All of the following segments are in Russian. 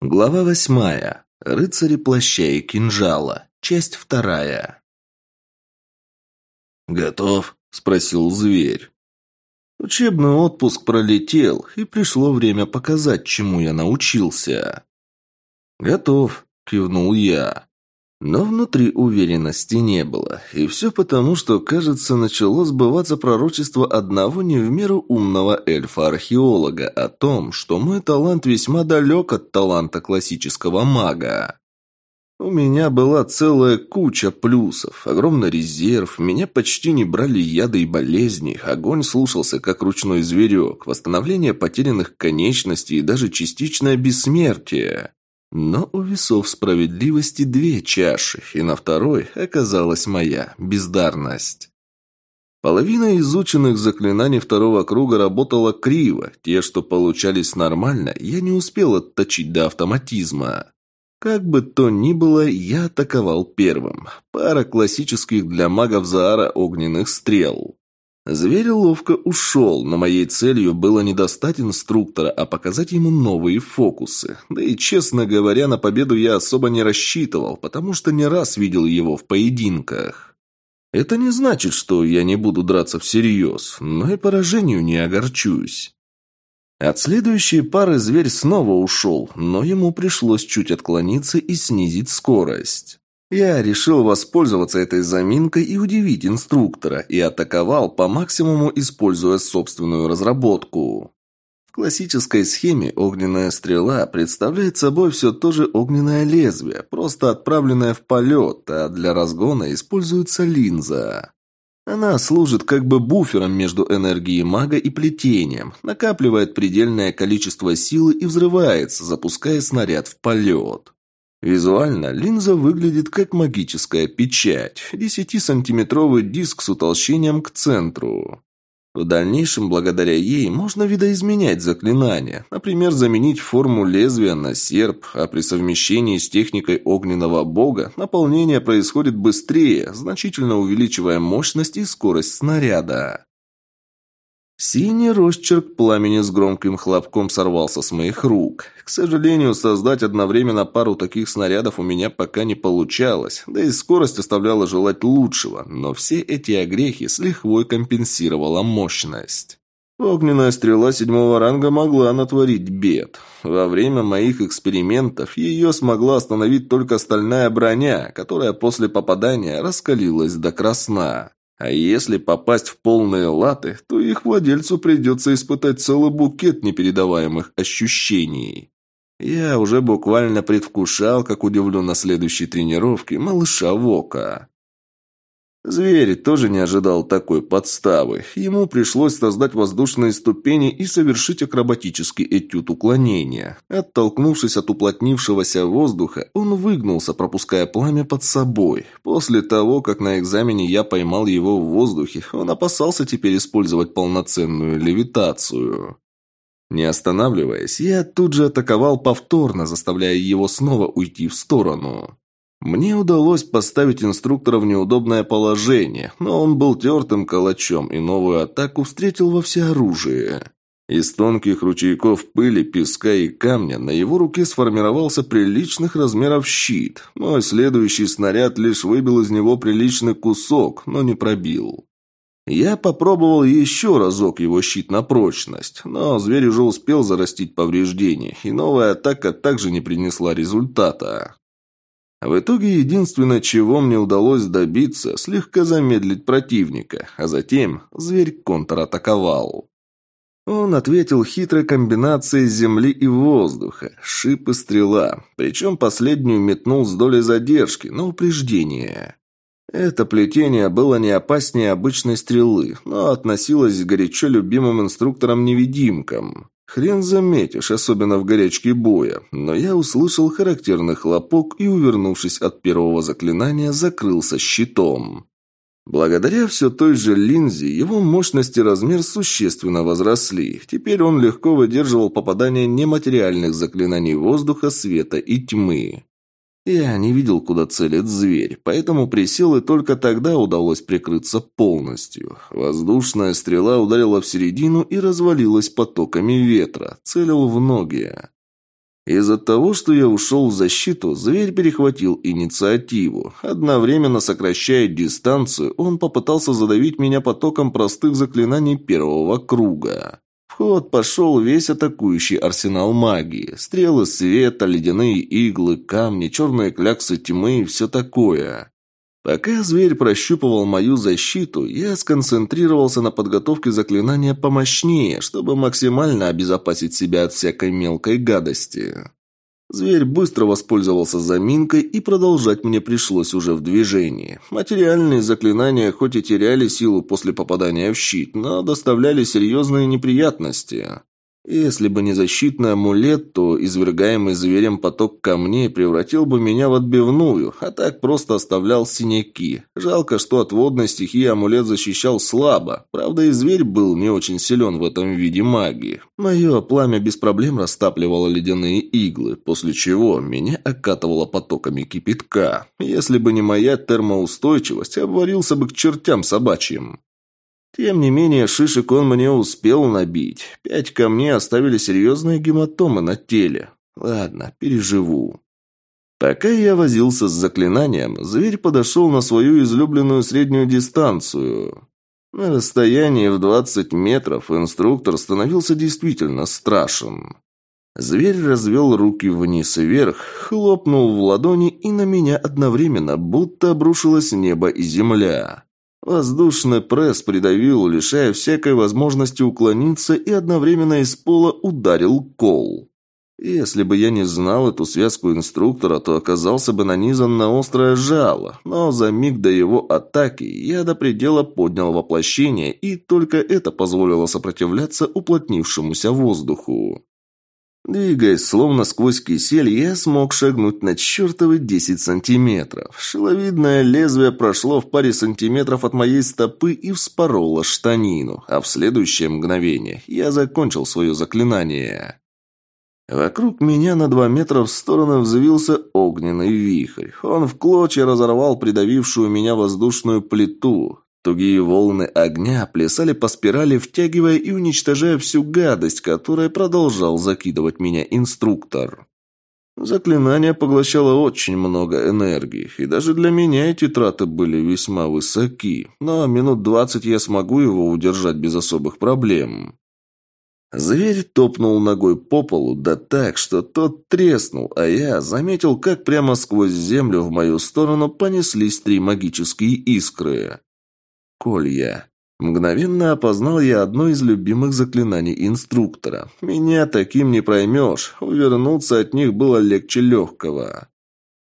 Глава восьмая. Рыцари плаща и кинжала. Часть вторая. «Готов?» – спросил зверь. Учебный отпуск пролетел, и пришло время показать, чему я научился. «Готов», – кивнул я. Но внутри уверенности не было. И все потому, что, кажется, начало сбываться пророчество одного не в меру умного эльфа-археолога о том, что мой талант весьма далек от таланта классического мага. У меня была целая куча плюсов, огромный резерв, меня почти не брали яды и болезни, огонь слушался как ручной зверек, восстановление потерянных конечностей и даже частичное бессмертие. Но у весов справедливости две чаши, и на второй оказалась моя бездарность. Половина изученных заклинаний второго круга работала криво, те, что получались нормально, я не успел отточить до автоматизма. Как бы то ни было, я атаковал первым. Пара классических для магов Заара огненных стрел. Зверь ловко ушел, но моей целью было не достать инструктора, а показать ему новые фокусы. Да и, честно говоря, на победу я особо не рассчитывал, потому что не раз видел его в поединках. Это не значит, что я не буду драться всерьез, но и поражению не огорчусь. От следующей пары зверь снова ушел, но ему пришлось чуть отклониться и снизить скорость. Я решил воспользоваться этой заминкой и удивить инструктора, и атаковал по максимуму, используя собственную разработку. В классической схеме огненная стрела представляет собой все то же огненное лезвие, просто отправленное в полет, а для разгона используется линза. Она служит как бы буфером между энергией мага и плетением, накапливает предельное количество силы и взрывается, запуская снаряд в полет. Визуально линза выглядит как магическая печать. 10-сантиметровый диск с утолщением к центру. В дальнейшем, благодаря ей, можно видоизменять заклинания, например, заменить форму лезвия на серп, а при совмещении с техникой огненного бога наполнение происходит быстрее, значительно увеличивая мощность и скорость снаряда. Синий росчерк пламени с громким хлопком сорвался с моих рук. К сожалению, создать одновременно пару таких снарядов у меня пока не получалось, да и скорость оставляла желать лучшего, но все эти огрехи с лихвой компенсировала мощность. Огненная стрела седьмого ранга могла натворить бед. Во время моих экспериментов ее смогла остановить только стальная броня, которая после попадания раскалилась до красна. А если попасть в полные латы, то их владельцу придется испытать целый букет непередаваемых ощущений. Я уже буквально предвкушал, как удивлю на следующей тренировке малыша Вока. Зверь тоже не ожидал такой подставы. Ему пришлось создать воздушные ступени и совершить акробатический этюд уклонения. Оттолкнувшись от уплотнившегося воздуха, он выгнулся, пропуская пламя под собой. После того, как на экзамене я поймал его в воздухе, он опасался теперь использовать полноценную левитацию. Не останавливаясь, я тут же атаковал повторно, заставляя его снова уйти в сторону. Мне удалось поставить инструктора в неудобное положение, но он был тертым калачом и новую атаку встретил во всеоружие. Из тонких ручейков пыли, песка и камня на его руке сформировался приличных размеров щит. Мой следующий снаряд лишь выбил из него приличный кусок, но не пробил. Я попробовал еще разок его щит на прочность, но зверь уже успел зарастить повреждения, и новая атака также не принесла результата. В итоге единственное, чего мне удалось добиться, слегка замедлить противника, а затем зверь контратаковал. Он ответил хитрой комбинацией земли и воздуха, шип и стрела, причем последнюю метнул с долей задержки, на упреждение. Это плетение было не опаснее обычной стрелы, но относилось к горячо любимым инструкторам-невидимкам. Хрен заметишь, особенно в горячке боя, но я услышал характерный хлопок и, увернувшись от первого заклинания, закрылся щитом. Благодаря все той же линзе, его мощность и размер существенно возросли. Теперь он легко выдерживал попадание нематериальных заклинаний воздуха, света и тьмы. Я не видел, куда целит зверь, поэтому присел, и только тогда удалось прикрыться полностью. Воздушная стрела ударила в середину и развалилась потоками ветра, целил в ноги. Из-за того, что я ушел в защиту, зверь перехватил инициативу. Одновременно сокращая дистанцию, он попытался задавить меня потоком простых заклинаний первого круга. Ход пошел весь атакующий арсенал магии. Стрелы света, ледяные иглы, камни, черные кляксы тьмы и все такое. Пока зверь прощупывал мою защиту, я сконцентрировался на подготовке заклинания помощнее, чтобы максимально обезопасить себя от всякой мелкой гадости. Зверь быстро воспользовался заминкой, и продолжать мне пришлось уже в движении. Материальные заклинания хоть и теряли силу после попадания в щит, но доставляли серьезные неприятности. Если бы не защитный амулет, то извергаемый зверем поток камней превратил бы меня в отбивную, а так просто оставлял синяки. Жалко, что от водной стихии амулет защищал слабо. Правда, и зверь был не очень силен в этом виде магии. Мое пламя без проблем растапливало ледяные иглы, после чего меня окатывало потоками кипятка. Если бы не моя термоустойчивость, обварился бы к чертям собачьим. Тем не менее, шишек он мне успел набить. Пять камней оставили серьезные гематомы на теле. Ладно, переживу. Пока я возился с заклинанием, зверь подошел на свою излюбленную среднюю дистанцию. На расстоянии в 20 метров инструктор становился действительно страшен. Зверь развел руки вниз и вверх, хлопнул в ладони, и на меня одновременно будто обрушилось небо и земля. Воздушный пресс придавил, лишая всякой возможности уклониться и одновременно из пола ударил кол. Если бы я не знал эту связку инструктора, то оказался бы нанизан на острое жало, но за миг до его атаки я до предела поднял воплощение, и только это позволило сопротивляться уплотнившемуся воздуху. Двигаясь словно сквозь кисель, я смог шагнуть на чертовы 10 сантиметров. Шиловидное лезвие прошло в паре сантиметров от моей стопы и вспороло штанину, а в следующее мгновение я закончил свое заклинание. Вокруг меня на два метра в сторону взвился огненный вихрь. Он в клочья разорвал придавившую меня воздушную плиту. Тугие волны огня плясали по спирали, втягивая и уничтожая всю гадость, которая продолжал закидывать меня инструктор. Заклинание поглощало очень много энергии, и даже для меня эти траты были весьма высоки, но минут двадцать я смогу его удержать без особых проблем. Зверь топнул ногой по полу, да так, что тот треснул, а я заметил, как прямо сквозь землю в мою сторону понеслись три магические искры. Колья. Мгновенно опознал я одно из любимых заклинаний инструктора. Меня таким не проймешь, увернуться от них было легче легкого.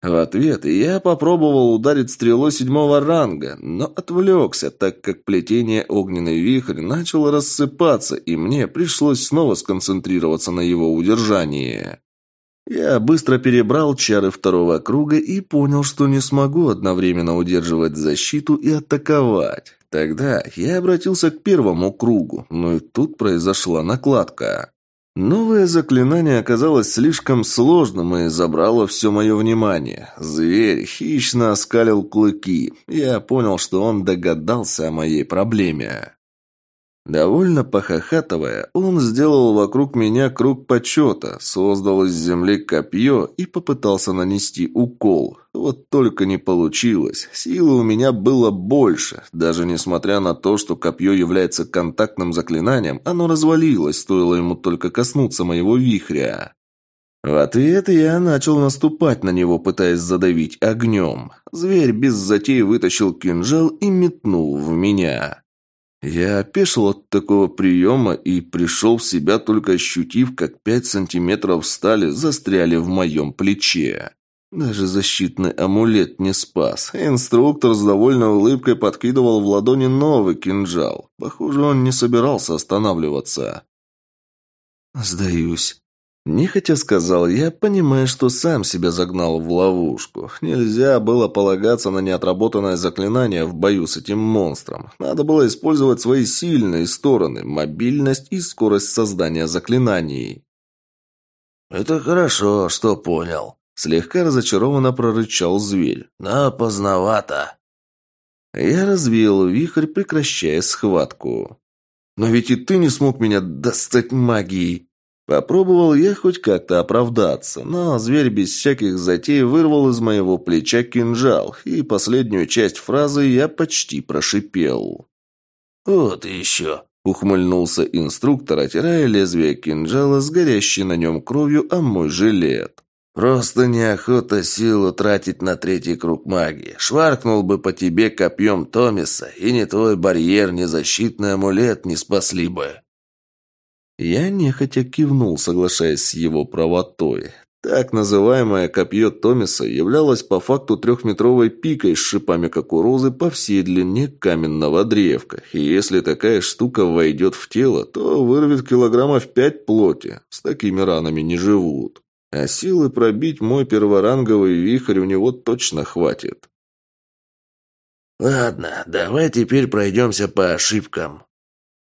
В ответ я попробовал ударить стрелой седьмого ранга, но отвлекся, так как плетение огненный вихрь начал рассыпаться, и мне пришлось снова сконцентрироваться на его удержании. Я быстро перебрал чары второго круга и понял, что не смогу одновременно удерживать защиту и атаковать. Тогда я обратился к первому кругу, но и тут произошла накладка. Новое заклинание оказалось слишком сложным и забрало все мое внимание. Зверь хищно оскалил клыки. Я понял, что он догадался о моей проблеме. Довольно похохатывая, он сделал вокруг меня круг почета, создал из земли копье и попытался нанести укол. Вот только не получилось. Силы у меня было больше. Даже несмотря на то, что копье является контактным заклинанием, оно развалилось, стоило ему только коснуться моего вихря. В ответ я начал наступать на него, пытаясь задавить огнем. Зверь без затей вытащил кинжал и метнул в меня. Я опешил от такого приема и пришел в себя, только ощутив, как пять сантиметров стали застряли в моем плече. Даже защитный амулет не спас. Инструктор с довольной улыбкой подкидывал в ладони новый кинжал. Похоже, он не собирался останавливаться. «Сдаюсь», Нехотя сказал я, понимая, что сам себя загнал в ловушку. Нельзя было полагаться на неотработанное заклинание в бою с этим монстром. Надо было использовать свои сильные стороны – мобильность и скорость создания заклинаний. «Это хорошо, что понял», – слегка разочарованно прорычал зверь. «Но поздновато». Я развеял вихрь, прекращая схватку. «Но ведь и ты не смог меня достать магией!» Попробовал я хоть как-то оправдаться, но зверь без всяких затей вырвал из моего плеча кинжал, и последнюю часть фразы я почти прошипел. «Вот еще!» – ухмыльнулся инструктор, отирая лезвие кинжала с горящей на нем кровью о мой жилет. «Просто неохота силу тратить на третий круг магии. Шваркнул бы по тебе копьем Томиса, и ни твой барьер, ни защитный амулет не спасли бы». Я нехотя кивнул, соглашаясь с его правотой. Так называемое копье Томиса являлось по факту трехметровой пикой с шипами кукурузы по всей длине каменного древка. И если такая штука войдет в тело, то вырвет килограммов пять плоти. С такими ранами не живут. А силы пробить мой перворанговый вихрь у него точно хватит. «Ладно, давай теперь пройдемся по ошибкам»,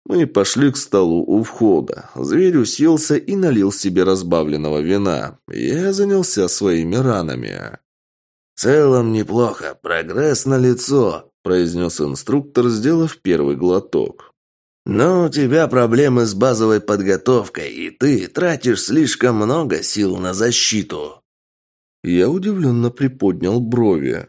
мы пошли к столу у входа. Зверь уселся и налил себе разбавленного вина. Я занялся своими ранами. «В целом неплохо. Прогресс налицо», – произнес инструктор, сделав первый глоток. «Но у тебя проблемы с базовой подготовкой, и ты тратишь слишком много сил на защиту». Я удивленно приподнял брови.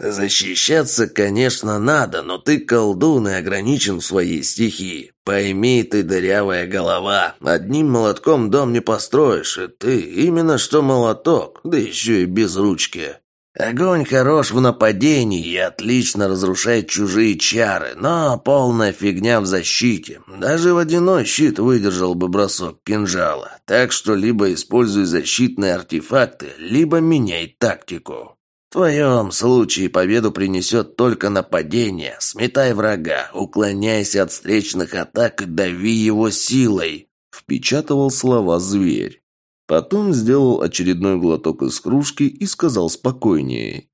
«Защищаться, конечно, надо, но ты колдун и ограничен в своей стихии. Пойми ты, дырявая голова, одним молотком дом не построишь, и ты именно что молоток, да еще и без ручки. Огонь хорош в нападении и отлично разрушает чужие чары, но полная фигня в защите. Даже водяной щит выдержал бы бросок кинжала, так что либо используй защитные артефакты, либо меняй тактику». Твоем случае победу принесет только нападение. Сметай врага, уклоняйся от встречных атак и дави его силой», – впечатывал слова зверь. Потом сделал очередной глоток из кружки и сказал спокойнее.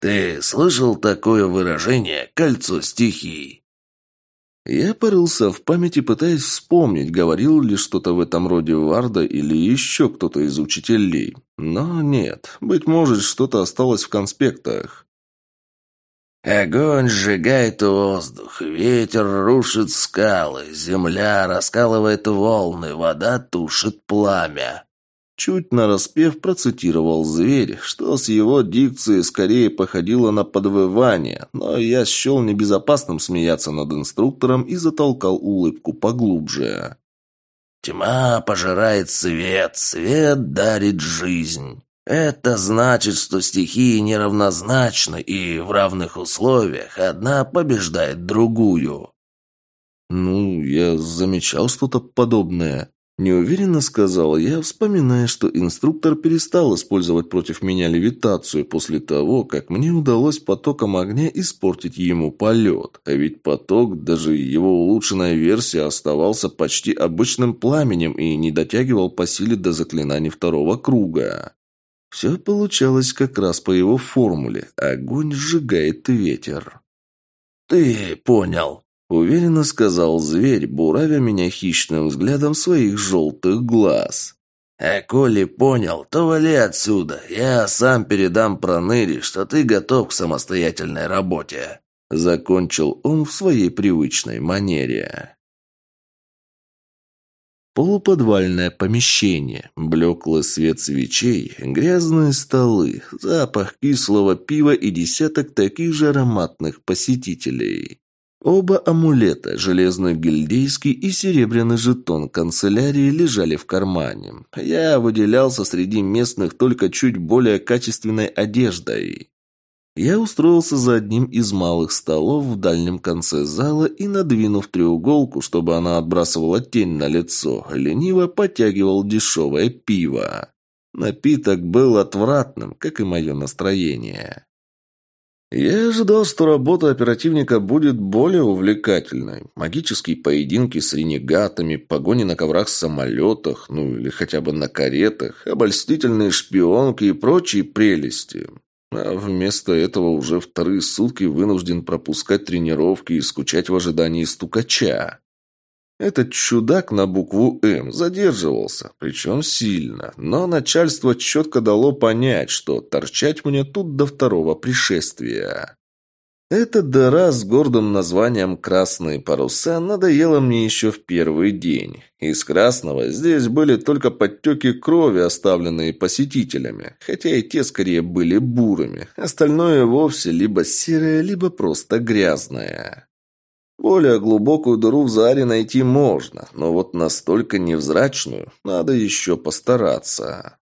«Ты слышал такое выражение «кольцо стихий»?» Я порылся в памяти, пытаясь вспомнить, говорил ли что-то в этом роде Варда или еще кто-то из учителей. Но нет, быть может, что-то осталось в конспектах. Огонь сжигает воздух, ветер рушит скалы, земля раскалывает волны, вода тушит пламя. Чуть нараспев процитировал зверь, что с его дикцией скорее походило на подвывание, но я счел небезопасным смеяться над инструктором и затолкал улыбку поглубже. «Тьма пожирает свет, свет дарит жизнь. Это значит, что стихии неравнозначны, и в равных условиях одна побеждает другую». «Ну, я замечал что-то подобное», Неуверенно сказал я, вспоминая, что инструктор перестал использовать против меня левитацию после того, как мне удалось потоком огня испортить ему полет. А ведь поток, даже его улучшенная версия, оставался почти обычным пламенем и не дотягивал по силе до заклинаний второго круга. Все получалось как раз по его формуле. Огонь сжигает ветер. «Ты понял», Уверенно сказал зверь, буравя меня хищным взглядом своих желтых глаз. «А коли понял, то вали отсюда. Я сам передам Проныре, что ты готов к самостоятельной работе». Закончил он в своей привычной манере. Полуподвальное помещение, блеклый свет свечей, грязные столы, запах кислого пива и десяток таких же ароматных посетителей. Оба амулета, железный гильдейский и серебряный жетон канцелярии, лежали в кармане. Я выделялся среди местных только чуть более качественной одеждой. Я устроился за одним из малых столов в дальнем конце зала и, надвинув треуголку, чтобы она отбрасывала тень на лицо, лениво подтягивал дешевое пиво. Напиток был отвратным, как и мое настроение. Я ожидал, что работа оперативника будет более увлекательной. Магические поединки с ренегатами, погони на коврах-самолетах, ну или хотя бы на каретах, обольстительные шпионки и прочие прелести. А вместо этого уже вторые сутки вынужден пропускать тренировки и скучать в ожидании стукача. Этот чудак на букву «М» задерживался, причем сильно, но начальство четко дало понять, что торчать мне тут до второго пришествия. Эта дыра с гордым названием «Красные паруса» надоела мне еще в первый день. Из красного здесь были только подтеки крови, оставленные посетителями, хотя и те скорее были бурыми. Остальное вовсе либо серое, либо просто грязное. Более глубокую дыру в заре найти можно, но вот настолько невзрачную надо еще постараться.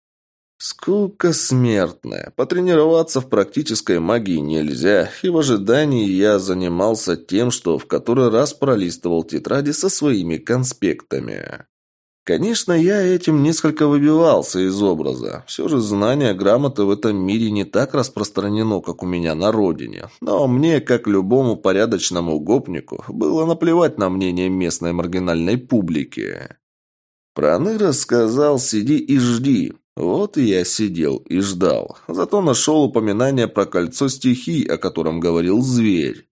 Скука смертная. Потренироваться в практической магии нельзя, и в ожидании я занимался тем, что в который раз пролистывал тетради со своими конспектами. Конечно, я этим несколько выбивался из образа. Все же знание грамоты в этом мире не так распространено, как у меня на родине. Но мне, как любому порядочному гопнику, было наплевать на мнение местной маргинальной публики. Проныра сказал «сиди и жди», вот я сидел и ждал. Зато нашел упоминание про кольцо стихий, о котором говорил зверь.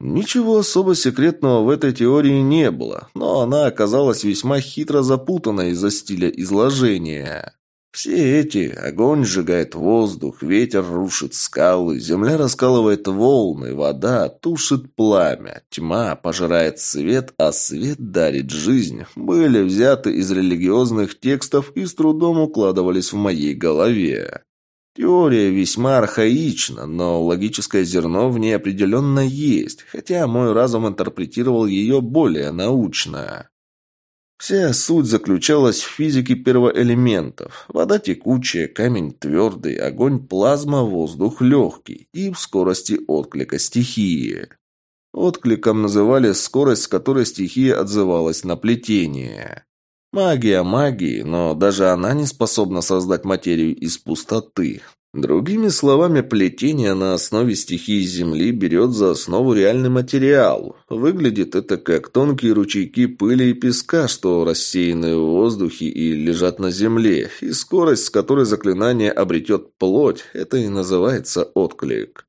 Ничего особо секретного в этой теории не было, но она оказалась весьма хитро запутанной из-за стиля изложения. Все эти – огонь сжигает воздух, ветер рушит скалы, земля раскалывает волны, вода тушит пламя, тьма пожирает свет, а свет дарит жизнь – были взяты из религиозных текстов и с трудом укладывались в моей голове. Теория весьма архаична, но логическое зерно в ней определенно есть, хотя мой разум интерпретировал ее более научно. Вся суть заключалась в физике первоэлементов. Вода текучая, камень твердый, огонь плазма, воздух легкий и в скорости отклика стихии. Откликом называли скорость, с которой стихия отзывалась на плетение. Магия магии, но даже она не способна создать материю из пустоты. Другими словами, плетение на основе стихии Земли берет за основу реальный материал. Выглядит это как тонкие ручейки пыли и песка, что рассеяны в воздухе и лежат на Земле, и скорость, с которой заклинание обретет плоть, это и называется отклик.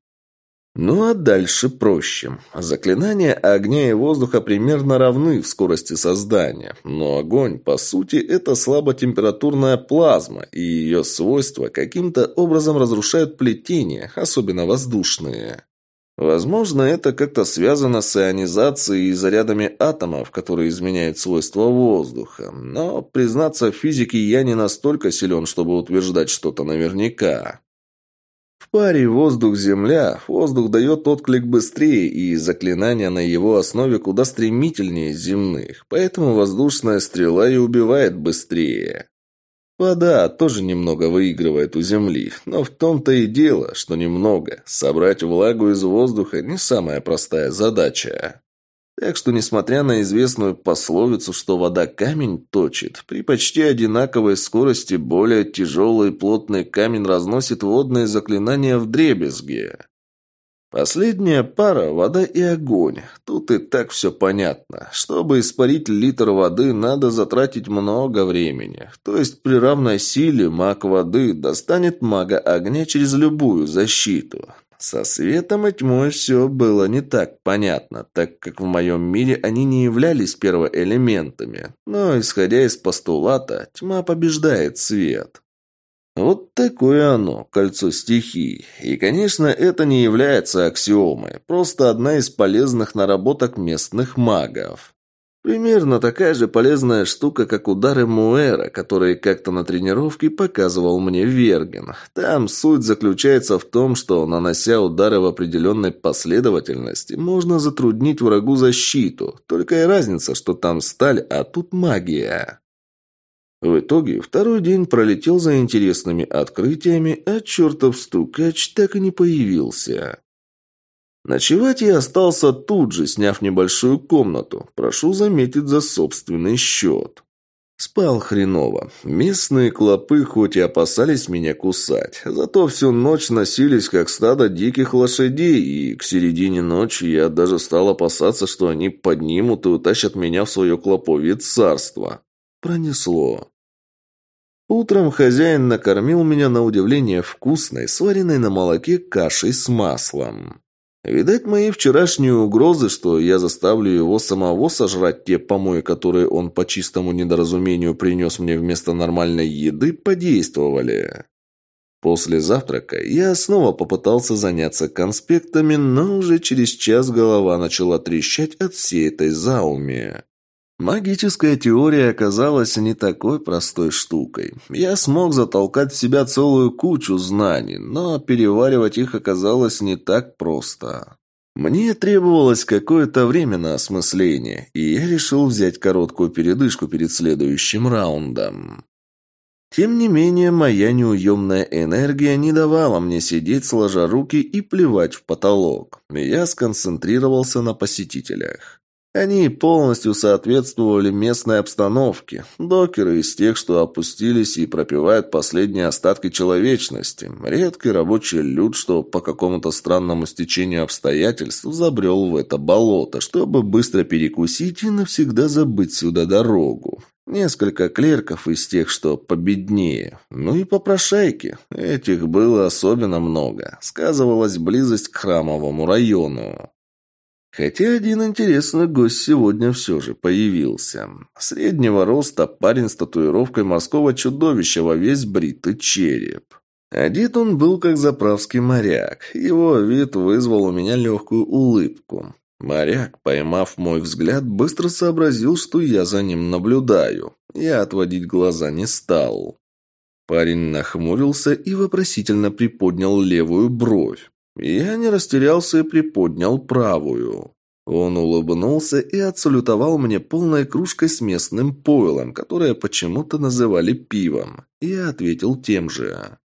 Ну а дальше проще. Заклинания огня и воздуха примерно равны в скорости создания, но огонь, по сути, это слаботемпературная плазма, и ее свойства каким-то образом разрушают плетение, особенно воздушные. Возможно, это как-то связано с ионизацией и зарядами атомов, которые изменяют свойства воздуха, но, признаться, в физике я не настолько силен, чтобы утверждать что-то наверняка. Паре воздух-земля воздух дает отклик быстрее, и заклинания на его основе куда стремительнее земных, поэтому воздушная стрела и убивает быстрее. Вода тоже немного выигрывает у земли, но в том-то и дело, что немного. Собрать влагу из воздуха не самая простая задача. Так что, несмотря на известную пословицу, что вода камень точит, при почти одинаковой скорости более тяжелый плотный камень разносит водные заклинания в дребезги. Последняя пара – вода и огонь. Тут и так все понятно. Чтобы испарить литр воды, надо затратить много времени. То есть при равной силе маг воды достанет мага огня через любую защиту. Со светом и тьмой все было не так понятно, так как в моем мире они не являлись первоэлементами. Но, исходя из постулата, тьма побеждает свет. Вот такое оно, кольцо стихий. И, конечно, это не является аксиомой, просто одна из полезных наработок местных магов. Примерно такая же полезная штука, как удары Муэра, которые как-то на тренировке показывал мне Верген. Там суть заключается в том, что, нанося удары в определенной последовательности, можно затруднить врагу защиту. Только и разница, что там сталь, а тут магия. В итоге второй день пролетел за интересными открытиями, а чертов стукач так и не появился. Ночевать я остался тут же, сняв небольшую комнату. Прошу заметить за собственный счет. Спал хреново. Местные клопы хоть и опасались меня кусать, зато всю ночь носились, как стадо диких лошадей, и к середине ночи я даже стал опасаться, что они поднимут и утащат меня в свое клоповье царство. Пронесло. Утром хозяин накормил меня на удивление вкусной, сваренной на молоке кашей с маслом. Видать, мои вчерашние угрозы, что я заставлю его самого сожрать те помои, которые он по чистому недоразумению принес мне вместо нормальной еды, подействовали. После завтрака я снова попытался заняться конспектами, но уже через час голова начала трещать от всей этой зауми. Магическая теория оказалась не такой простой штукой. Я смог затолкать в себя целую кучу знаний, но переваривать их оказалось не так просто. Мне требовалось какое-то время на осмысление, и я решил взять короткую передышку перед следующим раундом. Тем не менее, моя неуемная энергия не давала мне сидеть сложа руки и плевать в потолок. Я сконцентрировался на посетителях. Они полностью соответствовали местной обстановке. Докеры из тех, что опустились и пропивают последние остатки человечности. Редкий рабочий люд, что по какому-то странному стечению обстоятельств забрел в это болото, чтобы быстро перекусить и навсегда забыть сюда дорогу. Несколько клерков из тех, что победнее. Ну и попрошайки. Этих было особенно много. Сказывалась близость к храмовому району. Хотя один интересный гость сегодня все же появился. Среднего роста парень с татуировкой морского чудовища во весь бритый череп. Одет он был как заправский моряк. Его вид вызвал у меня легкую улыбку. Моряк, поймав мой взгляд, быстро сообразил, что я за ним наблюдаю. Я отводить глаза не стал. Парень нахмурился и вопросительно приподнял левую бровь. Я не растерялся и приподнял правую. Он улыбнулся и отсалютовал мне полной кружкой с местным пойлом, которое почему-то называли пивом. Я ответил тем же.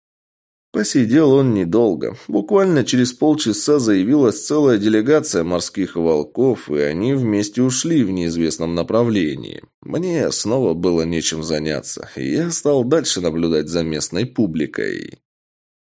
Посидел он недолго. Буквально через полчаса заявилась целая делегация морских волков, и они вместе ушли в неизвестном направлении. Мне снова было нечем заняться, и я стал дальше наблюдать за местной публикой.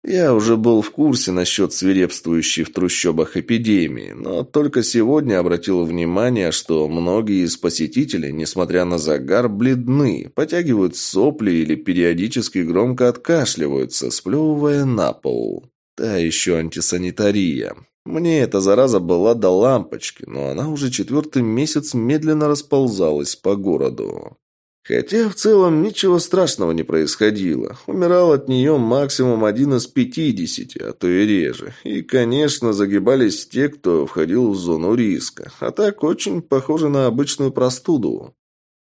Я уже был в курсе насчет свирепствующей в трущобах эпидемии, но только сегодня обратил внимание, что многие из посетителей, несмотря на загар, бледны, потягивают сопли или периодически громко откашливаются, сплевывая на пол. Та еще антисанитария. Мне эта зараза была до лампочки, но она уже четвертый месяц медленно расползалась по городу. Хотя в целом ничего страшного не происходило. Умирал от нее максимум один из пятидесяти, а то и реже. И, конечно, загибались те, кто входил в зону риска. А так очень похоже на обычную простуду.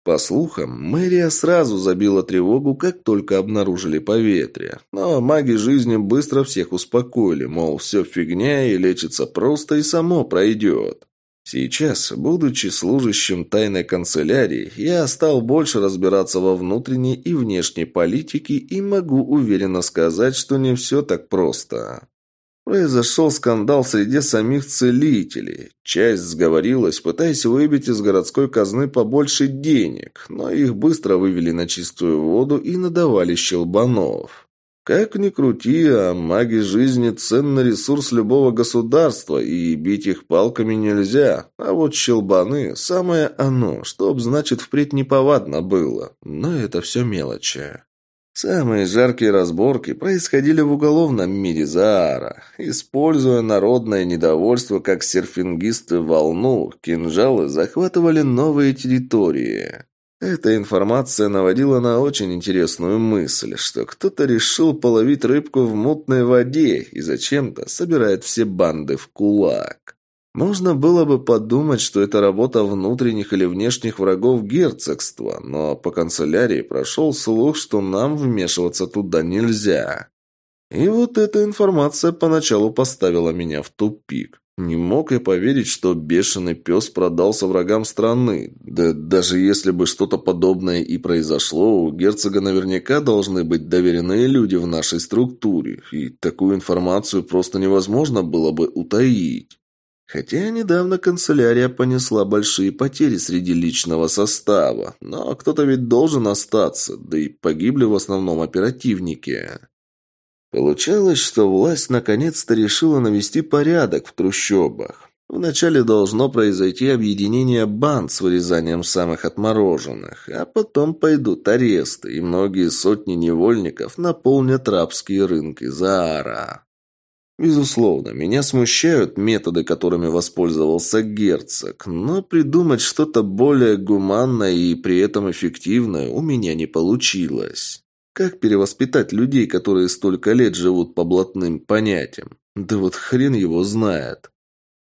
По слухам, мэрия сразу забила тревогу, как только обнаружили поветрие. Но маги жизни быстро всех успокоили, мол, все фигня и лечится просто и само пройдет. Сейчас, будучи служащим тайной канцелярии, я стал больше разбираться во внутренней и внешней политике и могу уверенно сказать, что не все так просто. Произошел скандал среди самих целителей. Часть сговорилась, пытаясь выбить из городской казны побольше денег, но их быстро вывели на чистую воду и надавали щелбанов. Как ни крути, а маги жизни – ценный ресурс любого государства, и бить их палками нельзя. А вот щелбаны – самое оно, чтоб, значит, впредь неповадно было. Но это все мелочи. Самые жаркие разборки происходили в уголовном мире Заара. Используя народное недовольство как серфингисты волну, кинжалы захватывали новые территории. Эта информация наводила на очень интересную мысль, что кто-то решил половить рыбку в мутной воде и зачем-то собирает все банды в кулак. Можно было бы подумать, что это работа внутренних или внешних врагов герцогства, но по канцелярии прошел слух, что нам вмешиваться туда нельзя. И вот эта информация поначалу поставила меня в тупик. Не мог я поверить, что бешеный пес продался врагам страны. Да даже если бы что-то подобное и произошло, у герцога наверняка должны быть доверенные люди в нашей структуре, и такую информацию просто невозможно было бы утаить. Хотя недавно канцелярия понесла большие потери среди личного состава, но кто-то ведь должен остаться, да и погибли в основном оперативники. Получалось, что власть наконец-то решила навести порядок в трущобах. Вначале должно произойти объединение банд с вырезанием самых отмороженных, а потом пойдут аресты, и многие сотни невольников наполнят рабские рынки Заара. Безусловно, меня смущают методы, которыми воспользовался герцог, но придумать что-то более гуманное и при этом эффективное у меня не получилось. Как перевоспитать людей, которые столько лет живут по блатным понятиям? Да вот хрен его знает.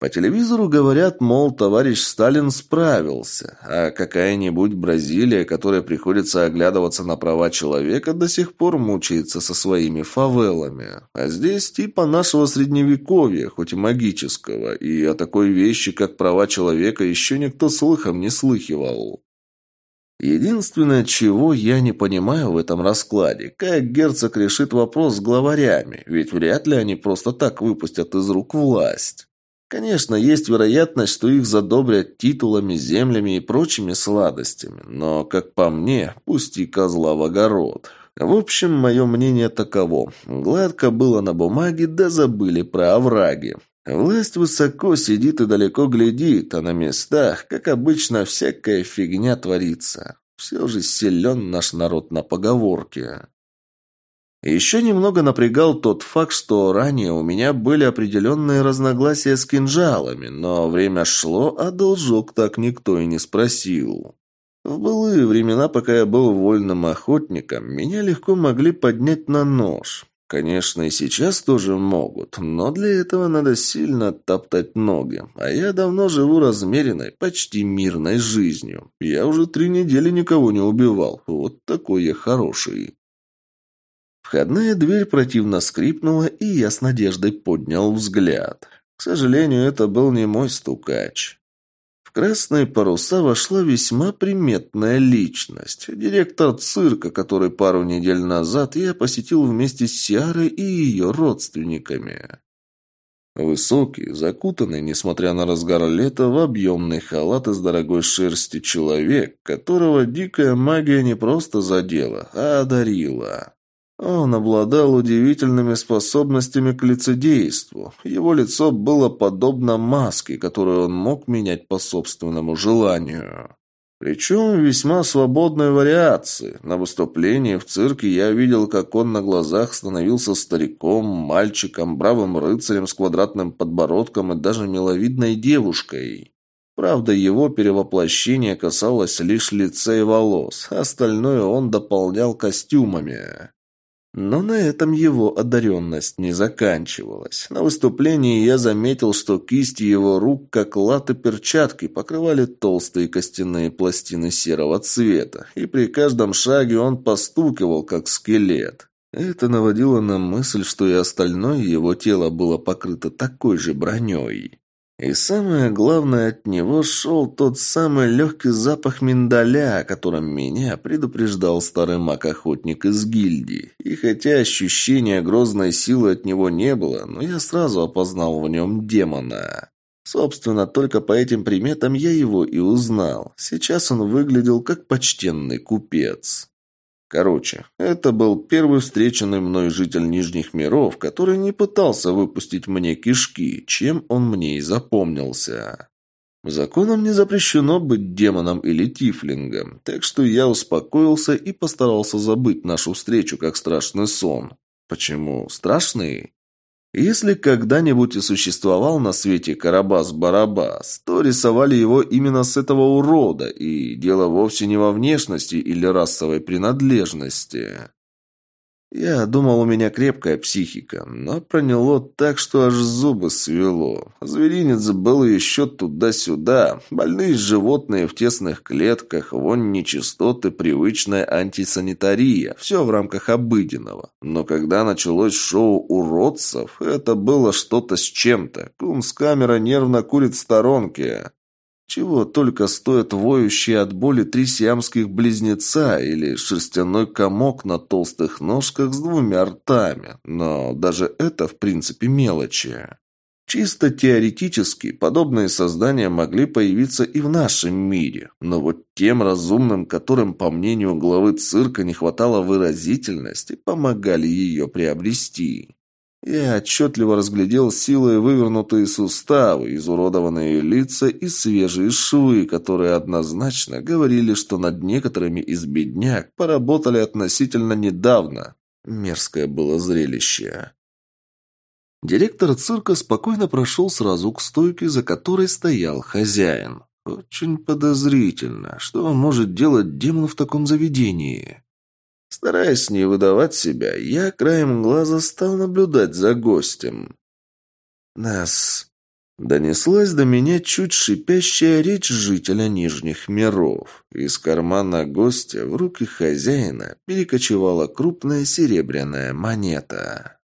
По телевизору говорят, мол, товарищ Сталин справился, а какая-нибудь Бразилия, которая приходится оглядываться на права человека, до сих пор мучается со своими фавелами. А здесь типа нашего средневековья, хоть и магического, и о такой вещи, как права человека, еще никто слыхом не слыхивал. Единственное, чего я не понимаю в этом раскладе, как герцог решит вопрос с главарями, ведь вряд ли они просто так выпустят из рук власть. Конечно, есть вероятность, что их задобрят титулами, землями и прочими сладостями, но, как по мне, пусти козла в огород. В общем, мое мнение таково. Гладко было на бумаге, да забыли про овраги. Власть высоко сидит и далеко глядит, а на местах, как обычно, всякая фигня творится. Все же силен наш народ на поговорке. Еще немного напрягал тот факт, что ранее у меня были определенные разногласия с кинжалами, но время шло, а должок так никто и не спросил. В былые времена, пока я был вольным охотником, меня легко могли поднять на нож. Конечно, и сейчас тоже могут, но для этого надо сильно топтать ноги. А я давно живу размеренной, почти мирной жизнью. Я уже три недели никого не убивал. Вот такой я хороший. Входная дверь противно скрипнула, и я с надеждой поднял взгляд. К сожалению, это был не мой стукач. В красные паруса вошла весьма приметная личность. Директор цирка, который пару недель назад я посетил вместе с Сиарой и ее родственниками. Высокий, закутанный, несмотря на разгар лета, в объемный халат из дорогой шерсти человек, которого дикая магия не просто задела, а одарила. Он обладал удивительными способностями к лицедейству. Его лицо было подобно маске, которую он мог менять по собственному желанию. Причем весьма свободной вариации. На выступлении в цирке я видел, как он на глазах становился стариком, мальчиком, бравым рыцарем с квадратным подбородком и даже миловидной девушкой. Правда, его перевоплощение касалось лишь лица и волос, остальное он дополнял костюмами. Но на этом его одаренность не заканчивалась. На выступлении я заметил, что кисти его рук, как латы перчатки, покрывали толстые костяные пластины серого цвета, и при каждом шаге он постукивал, как скелет. Это наводило на мысль, что и остальное его тело было покрыто такой же броней. И самое главное, от него шел тот самый легкий запах миндаля, о котором меня предупреждал старый маг-охотник из гильдии. И хотя ощущения грозной силы от него не было, но я сразу опознал в нем демона. Собственно, только по этим приметам я его и узнал. Сейчас он выглядел как почтенный купец. Короче, это был первый встреченный мной житель Нижних миров, который не пытался выпустить мне кишки, чем он мне и запомнился. Законом не запрещено быть демоном или тифлингом, так что я успокоился и постарался забыть нашу встречу как страшный сон. Почему страшный? Если когда-нибудь и существовал на свете Карабас-Барабас, то рисовали его именно с этого урода, и дело вовсе не во внешности или расовой принадлежности. Я думал, у меня крепкая психика, но проняло так, что аж зубы свело. Зверинец был еще туда-сюда. Больные животные в тесных клетках, вонь нечистоты, привычная антисанитария. Все в рамках обыденного. Но когда началось шоу уродцев, это было что-то с чем-то. Кунсткамера нервно курит в сторонке. Чего только стоят воющие от боли три сиамских близнеца или шерстяной комок на толстых ножках с двумя ртами. Но даже это, в принципе, мелочи. Чисто теоретически подобные создания могли появиться и в нашем мире, но вот тем разумным, которым, по мнению главы цирка, не хватало выразительности, помогали ее приобрести. Я отчетливо разглядел силой вывернутые суставы, изуродованные лица и свежие швы, которые однозначно говорили, что над некоторыми из бедняк поработали относительно недавно. Мерзкое было зрелище. Директор цирка спокойно прошел сразу к стойке, за которой стоял хозяин. Очень подозрительно. Что может делать демон в таком заведении? Стараясь не выдавать себя, я краем глаза стал наблюдать за гостем. «Нас...» Донеслась до меня чуть шипящая речь жителя Нижних миров. Из кармана гостя в руки хозяина перекочевала крупная серебряная монета.